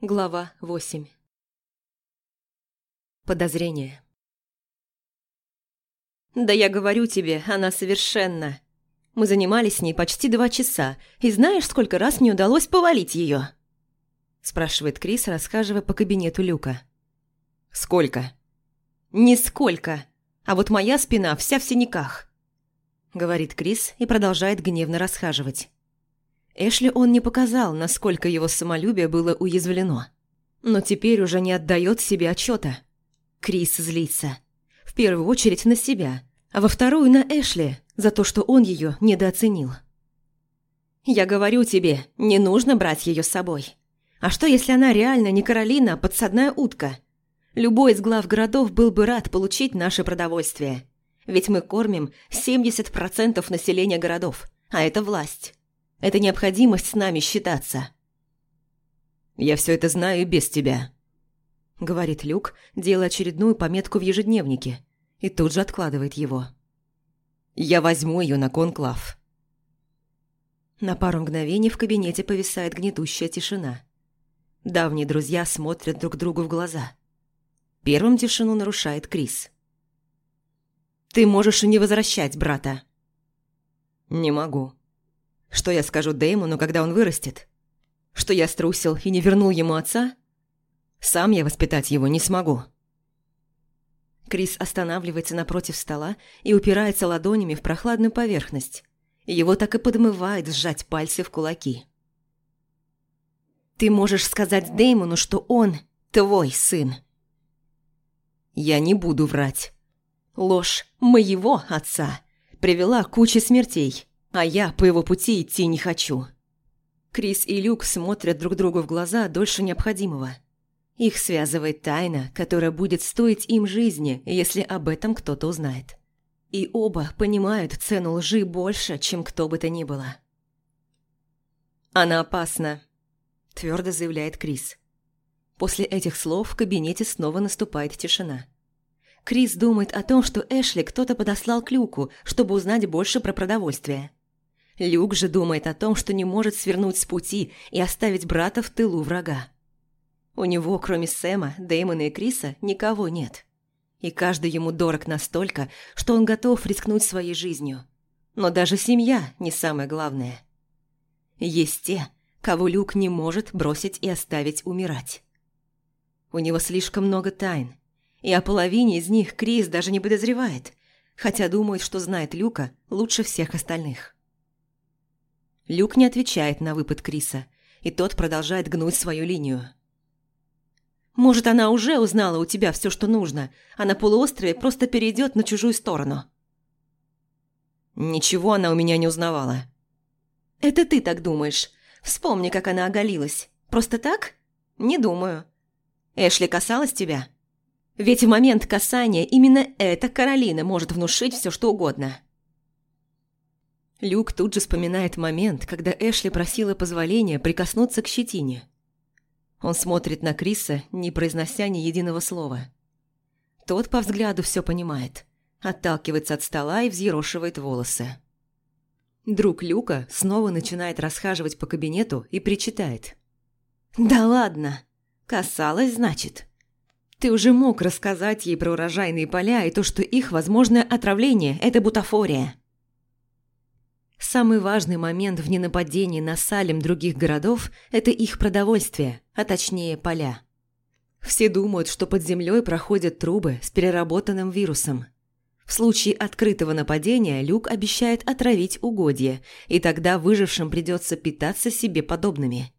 Глава 8 Подозрение «Да я говорю тебе, она совершенно...» Мы занимались с ней почти два часа, и знаешь, сколько раз мне удалось повалить ее? Спрашивает Крис, расхаживая по кабинету Люка. «Сколько?» «Нисколько. А вот моя спина вся в синяках», — говорит Крис и продолжает гневно расхаживать. Эшли он не показал, насколько его самолюбие было уязвлено. Но теперь уже не отдает себе отчета. Крис злится. В первую очередь на себя, а во вторую на Эшли за то, что он ее недооценил. «Я говорю тебе, не нужно брать ее с собой. А что, если она реально не Каролина, а подсадная утка? Любой из глав городов был бы рад получить наше продовольствие. Ведь мы кормим 70% населения городов, а это власть. Это необходимость с нами считаться. «Я все это знаю без тебя», — говорит Люк, делая очередную пометку в ежедневнике, и тут же откладывает его. «Я возьму ее на конклав». На пару мгновений в кабинете повисает гнетущая тишина. Давние друзья смотрят друг другу в глаза. Первым тишину нарушает Крис. «Ты можешь и не возвращать брата». «Не могу», что я скажу Дэймону, когда он вырастет? Что я струсил и не вернул ему отца? Сам я воспитать его не смогу. Крис останавливается напротив стола и упирается ладонями в прохладную поверхность. Его так и подмывает сжать пальцы в кулаки. «Ты можешь сказать Дэймону, что он твой сын». «Я не буду врать. Ложь моего отца привела к куче смертей а я по его пути идти не хочу. Крис и Люк смотрят друг другу в глаза дольше необходимого. Их связывает тайна, которая будет стоить им жизни, если об этом кто-то узнает. И оба понимают цену лжи больше, чем кто бы то ни было. «Она опасна», – твердо заявляет Крис. После этих слов в кабинете снова наступает тишина. Крис думает о том, что Эшли кто-то подослал к Люку, чтобы узнать больше про продовольствие. Люк же думает о том, что не может свернуть с пути и оставить брата в тылу врага. У него, кроме Сэма, Дэймона и Криса, никого нет. И каждый ему дорог настолько, что он готов рискнуть своей жизнью. Но даже семья не самое главное. Есть те, кого Люк не может бросить и оставить умирать. У него слишком много тайн, и о половине из них Крис даже не подозревает, хотя думает, что знает Люка лучше всех остальных. Люк не отвечает на выпад Криса, и тот продолжает гнуть свою линию. «Может, она уже узнала у тебя все, что нужно, а на полуострове просто перейдет на чужую сторону?» «Ничего она у меня не узнавала». «Это ты так думаешь. Вспомни, как она оголилась. Просто так? Не думаю. Эшли касалась тебя?» Ведь в момент касания именно эта Каролина может внушить все, что угодно. Люк тут же вспоминает момент, когда Эшли просила позволения прикоснуться к щетине. Он смотрит на Криса, не произнося ни единого слова. Тот по взгляду все понимает, отталкивается от стола и взъерошивает волосы. Друг Люка снова начинает расхаживать по кабинету и причитает. «Да ладно! Касалась, значит. Ты уже мог рассказать ей про урожайные поля и то, что их возможное отравление – это бутафория». Самый важный момент в ненападении на Салем других городов – это их продовольствие, а точнее поля. Все думают, что под землей проходят трубы с переработанным вирусом. В случае открытого нападения Люк обещает отравить угодья, и тогда выжившим придется питаться себе подобными.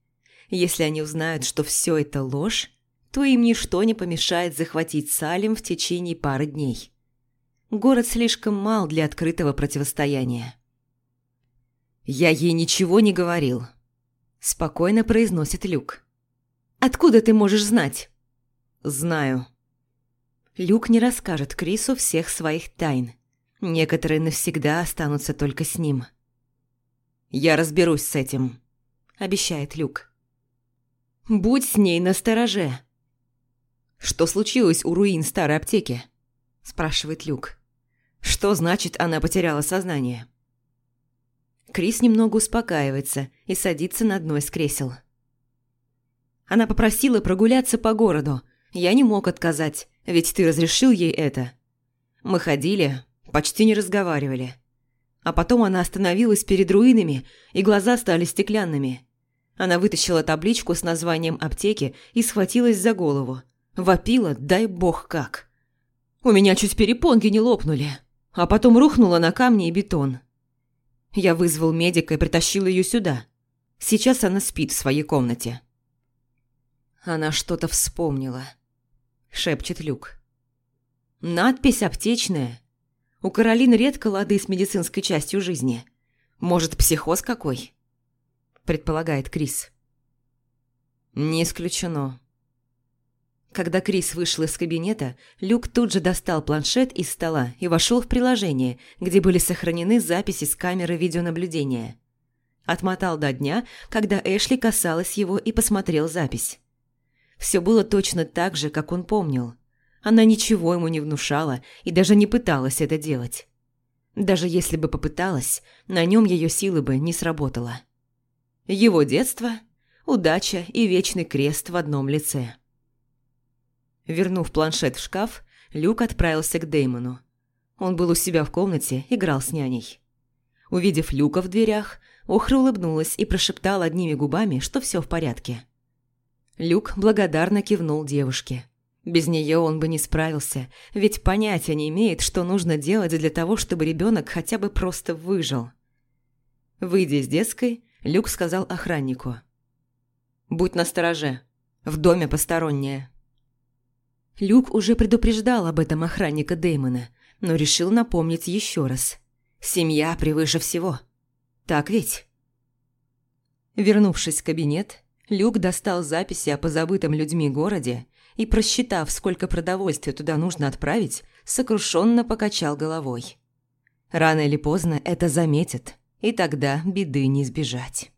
Если они узнают, что все это ложь, то им ничто не помешает захватить Салем в течение пары дней. Город слишком мал для открытого противостояния. «Я ей ничего не говорил», – спокойно произносит Люк. «Откуда ты можешь знать?» «Знаю». Люк не расскажет Крису всех своих тайн. Некоторые навсегда останутся только с ним. «Я разберусь с этим», – обещает Люк. «Будь с ней настороже». «Что случилось у руин старой аптеки?» – спрашивает Люк. «Что значит, она потеряла сознание?» Крис немного успокаивается и садится на одно из кресел. Она попросила прогуляться по городу. Я не мог отказать, ведь ты разрешил ей это. Мы ходили, почти не разговаривали. А потом она остановилась перед руинами, и глаза стали стеклянными. Она вытащила табличку с названием аптеки и схватилась за голову. Вопила, дай бог как. У меня чуть перепонки не лопнули, а потом рухнула на камни и бетон. Я вызвал медика и притащил ее сюда. Сейчас она спит в своей комнате. Она что-то вспомнила, шепчет Люк. Надпись аптечная. У Каролины редко лады с медицинской частью жизни. Может, психоз какой? Предполагает Крис. Не исключено. Когда Крис вышел из кабинета, Люк тут же достал планшет из стола и вошел в приложение, где были сохранены записи с камеры видеонаблюдения. Отмотал до дня, когда Эшли касалась его и посмотрел запись. Все было точно так же, как он помнил. Она ничего ему не внушала и даже не пыталась это делать. Даже если бы попыталась, на нем ее силы бы не сработало. Его детство, удача и вечный крест в одном лице. Вернув планшет в шкаф, Люк отправился к Деймону. Он был у себя в комнате, играл с няней. Увидев Люка в дверях, Охра улыбнулась и прошептала одними губами, что все в порядке. Люк благодарно кивнул девушке. Без нее он бы не справился, ведь понятия не имеет, что нужно делать для того, чтобы ребенок хотя бы просто выжил. Выйдя из детской, Люк сказал охраннику. «Будь настороже, в доме посторонняя». Люк уже предупреждал об этом охранника Дэймона, но решил напомнить еще раз. «Семья превыше всего. Так ведь?» Вернувшись в кабинет, Люк достал записи о позабытом людьми городе и, просчитав, сколько продовольствия туда нужно отправить, сокрушенно покачал головой. Рано или поздно это заметят, и тогда беды не избежать.